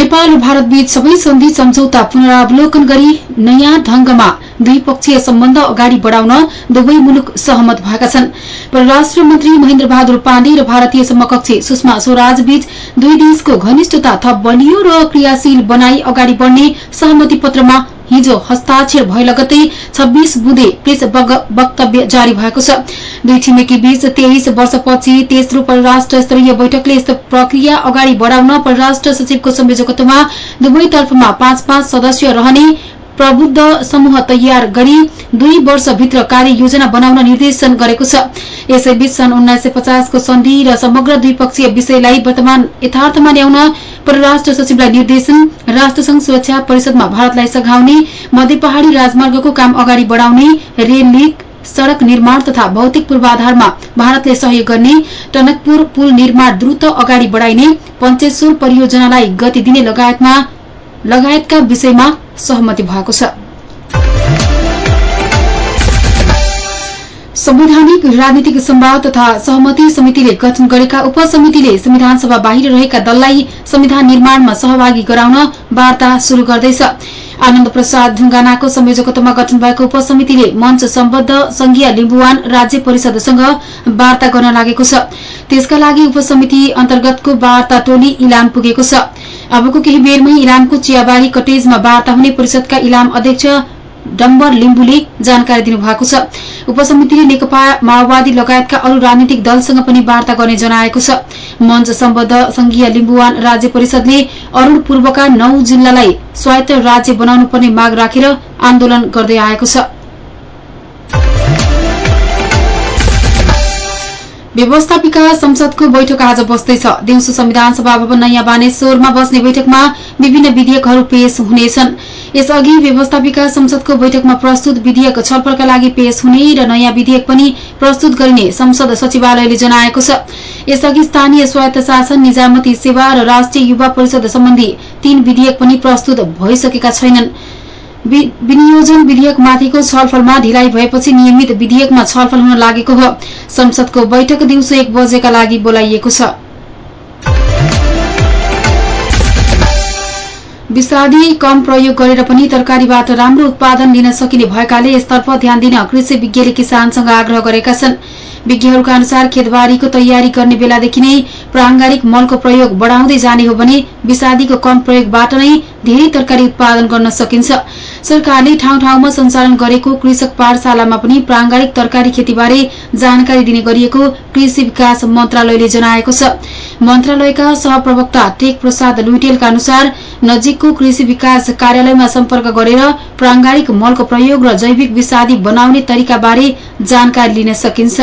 नेपाल र भारतबीच सबै सन्धि सम्झौता पुनरावलोकन गरी नयाँ ढंगमा द्विपक्षीय सम्बन्ध अगाडि बढ़ाउन दुवै मुलुक सहमत भएका छन्। परराष्ट्र मन्त्री महेन्द्र बहादुर पाण्डे र भारतीय समकक्षी सुषमा स्वराज बीच दुई देशको घनिष्ठता थप बलियो र क्रियाशील बनाई अगाडि बढ़ने सहमति पत्रमा हिजो हस्ताक्षर भए लगतै छब्बीस बुँदे प्रेस वक्तव्य जारी भएको छ। दुई छिमेकी बीच तेइस वर्षपछि तेस्रो परराष्ट्र स्तरीय बैठकले यस्तो प्रक्रिया अगाडि बढ़ाउन परराष्ट्र सचिवको संयोजकत्वमा दुवैतर्फमा पाँच पाँच सदस्य रहने प्रबुद्ध समूह तयार गरी दुई वर्षभित्र कार्य योजना बनाउन निर्देशन गरेको छ। यसैबीच सन् उन्नाइस सय पचासको सन्धि र समग्र द्विपक्षीय विषयलाई वर्तमान यथार्थमा ल्याउन परराष्ट्र सचिवलाई निर्देशन राष्ट्रसंघ सुरक्षा परिषदमा भारतलाई सघाउने मध्य पहाड़ी राजमार्गको काम अगाडि बढ़ाउने रेल सड़क निर्माण तथा भौतिक पूर्वाधारमा भारतले सहयोग गर्ने टनकपुर पुल निर्माण द्रुत अगाडि बढ़ाइने पञ्चेश्वर परियोजनालाई गति दिने लगायतका विषयमा सहमति भएको छ। संवैधानिक राजनीतिक सम्वाद तथा सहमति समितिले गठन गरेका उपसमितिले संविधान सभा बाहिर रहेका दललाई संविधान निर्माणमा सहभागी गराउन वार्ता शुरू गर्दैछ। आनन्द प्रसाद ढुङ्गानाको संयोजकत्वमा गठन भएको उपसमितिले मञ्च सम्बद्ध संघीय लिम्बुवान राज्य परिषदसँग वार्ता गर्न लागेको छ। त्यसका लागि उपसमिति अन्तर्गतको वार्ता टोली इलाम पुगेको छ। अबको केही बेरमै इलामको चियाबारी कटेजमा वार्ता हुने परिषदका इलाम अध्यक्ष डम्बर लिम्बुले जानकारी दिनुभएको छ। उपसमितिले नेकपा माओवादी लगायतका अरू राजनीतिक दलसँग पनि वार्ता गर्ने जनाएको छ। मञ्च सम्बद्ध संघीय लिम्बुवान राज्य परिषदले अरूण पूर्वका नौ जिल्लालाई स्वायत्त राज्य बनाउनु पर्ने माग राखेर आन्दोलन गर्दै आएको छ। व्यवस्थापिका संसदको बैठक आज बस्दैछ दिउँसो संविधान सभा भवन नयाँ बानेश्वरमा बस्ने बैठकमा विभिन्न विधेयकहरू पेश हुनेछन्। यसअघि व्यवस्थापिका संसदको बैठकमा प्रस्तुत विधेयक छलफलका लागि पेश हुने र नयाँ विधेयक पनि प्रस्तुत गरिने संसद सचिवालयले जनाएको छ। यसअघि स्थानीय स्वायत्त शासन निजामती सेवा र राष्ट्रिय युवा परिषद सम्बन्धी तीन विधेयक पनि प्रस्तुत भइसकेका छैनन्। विनियोजन विधेयकमाथिको छलफलमा ढिलाइ भएपछि नियमित विधेयकमा छलफल हुन लागेको हो। संसदको बैठक दिउँसो एक बजेका लागि बोलाइएको छ। विषादी कम प्रयोग गरेर पनि तरकारीबाट राम्रो उत्पादन लिन सकिने भएकाले यसतर्फ ध्यान दिन कृषि विज्ञले किसानसँग आग्रह गरेका छन्। विज्ञहरूका अनुसार खेतबारीको तयारी गर्ने बेलादेखि नै प्राङ्गारिक मलको प्रयोग बढ़ाउँदै जाने हो भने विषादीको कम प्रयोगबाट नै धेरै तरकारी उत्पादन गर्न सकिन्छ। सरकारले ठाउँ ठाउँमा सञ्चालन गरेको कृषक पाठशालामा पनि प्राङ्गारिक तरकारी खेतीबारे जानकारी दिने गरिएको कृषि विकास मन्त्रालयले जनाएको छ। मन्त्रालयका सहप्रवक्ता टेक प्रसाद लुइटेलका अनुसार नजिकको कृषि विकास कार्यालयमा सम्पर्क गरेर प्राङ्गारिक मलको प्रयोग र जैविक विषादी बनाउने तरिकाबारे जानकारी लिन सकिन्छ।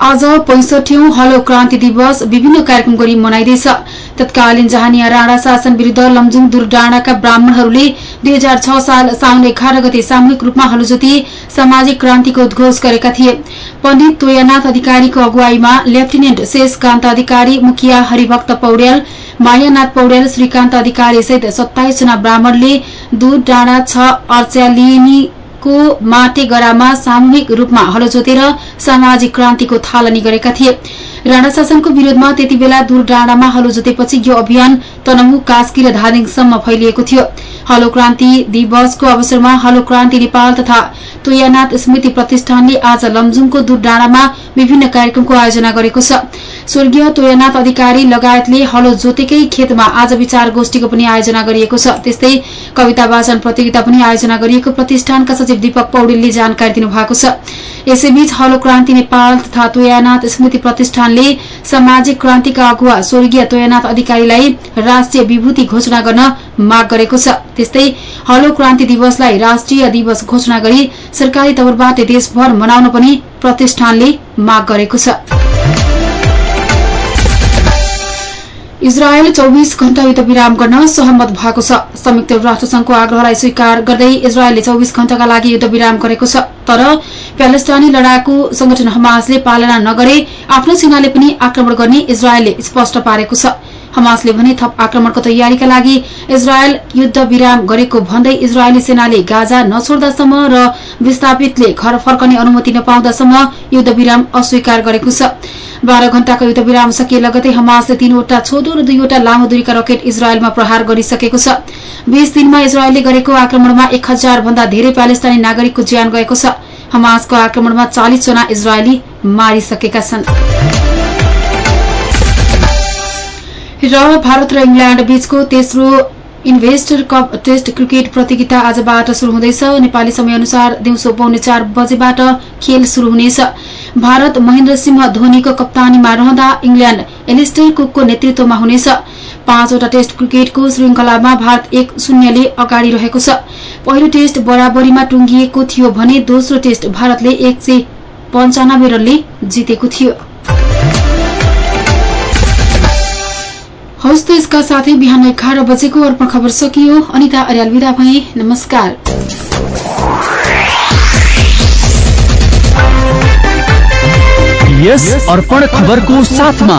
आज पैंसठौं हलो क्रान्ति दिवस विभिन्न कार्यक्रम गरी मनाइँदैछ। तत्कालीन जहानिया राणा शासन विरूद्ध लमजुङ दुर्डाँडाका ब्राह्मणहरूले दुई हजार छ साल साउन एघार गते सामूहिक रूपमा हलोज्योति सामाजिक क्रान्तिको उद्घोष गरेका थिए। पण्डित तोयानाथ अधिकारीको अगुवाईमा लेफ्टिनेन्ट शेषकान्त अधिकारी मुखिया हरिभक्त पौड्याल मायानाथ पौड्याल श्रीकान्त अधिकारी सहित सत्ताइस जना ब्राह्मणले दूध डाँडा छ अर्च्यालिनी को माटेगरामा सामूहिक रूपमा हलो जोतेर सामाजिक क्रान्तिको थालनी गरेका थिए। राणा शासनको विरोधमा त्यति बेला दूर डाँडामा हलो जोतेपछि यो अभियान तनहु कास्की र धादिङसम्म फैलिएको थियो। हलो क्रान्ति दिवसको अवसरमा हलो क्रान्ति नेपाल तथा तोयानाथ स्मृति प्रतिष्ठानले आज लमजुङको दूर डाँडामा विभिन्न कार्यक्रमको आयोजना गरेको छ। स्वर्गीय तोयनाथ अधिकारी लगायतले हलो जोतेकै खेतमा आज विचार गोष्ठीको पनि आयोजना गरिएको छ। त्यस्तै कविता वाचन प्रतियोगिता पनि आयोजना गरिएको प्रतिष्ठानका सचिव दीपक पौडेलले जानकारी दिनुभएको छ। यसैबीच हलो क्रान्ति नेपाल तथा तोयानाथ स्मृति प्रतिष्ठानले सामाजिक क्रान्तिका अगुवा स्वर्गीय तोयानाथ अधिकारीलाई राष्ट्रिय विभूति घोषणा गर्न माग गरेको छ। त्यस्तै हलो क्रान्ति दिवसलाई राष्ट्रिय दिवस घोषणा गरी सरकारी तौरबाट देशभर मनाउन पनि प्रतिष्ठानले माग गरेको छ। इजरायल चौविस घण्टा युद्ध विराम गर्न सहमत भएको छ। संयुक्त राष्ट्रसंघको आग्रहलाई स्वीकार गर्दै इजरायलले चौविस घण्टाका लागि युद्ध विराम गरेको छ। तर प्यालेस्टाइनी लडाकु संगठन हमासले पालना नगरे आफ्नो सेनाले पनि आक्रमण गर्ने इजरायलले स्पष्ट पारेको छ। हमासले भने थप आक्रमणको तयारीका लागि इजरायल युद्ध विराम गरेको भन्दै इजरायली सेनाले गाजा नछोड्दासम्म र विस्थापितले घर फर्कने अनुमति नपाउँदासम्म युद्ध विराम अस्वीकार गरेको छ। बाह्र घण्टाको युद्ध विराम सकिए लगतै हमासले तीनवटा छोटो र दुईवटा लामो दूरीका रकेट इजरायलमा प्रहार गरिसकेको छ। बीस दिनमा इजरायलले गरेको आक्रमणमा एक हजार भन्दा धेरै प्यालेस्तानी नागरिकको ज्यान गएको छ। हमासको आक्रमणमा चालिस जना इजरायली मारिसकेका छन्। र भारत र इङ्ल्याण्ड बीचको तेस्रो इन्भेस्टर कप टेस्ट क्रिकेट प्रतियोगिता आजबाट शुरू हुँदैछ। नेपाली समयअनुसार दिउँसो पौने चार बजेबाट खेल शुरू हुनेछ। भारत महेन्द्र सिंह धोनीको कप्तानीमा रहँदा इङ्ल्याण्ड एलिस्टर कुकको नेतृत्वमा हुनेछ। पाँचवटा टेस्ट क्रिकेटको श्रृंखलामा भारत एक शून्यले अगाडि रहेको छ। पहिलो टेस्ट बराबरीमा टुंगिएको थियो भने दोस्रो टेस्ट भारतले एक सय पञ्चानब्बे रनले जितेको थियो। हवस् त यसका साथै बिहान एघार बजेको अर्पण खबर सकियो। अनिता अर्याल विदा भए। नमस्कार। यस अर्पण खबरको साथमा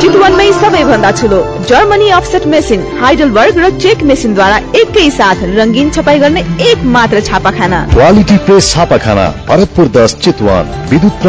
चितवनमै सबैभन्दा ठुलो जर्मनी अफसेट मेसिन हाइडलबर्ग र चेक मेसिनद्वारा एकै साथ रङ्गीन छपाई गर्ने एक मात्र छापाखाना। क्वालिटी प्रेस छापाखाना भरतपुर दस चितवन विद्युत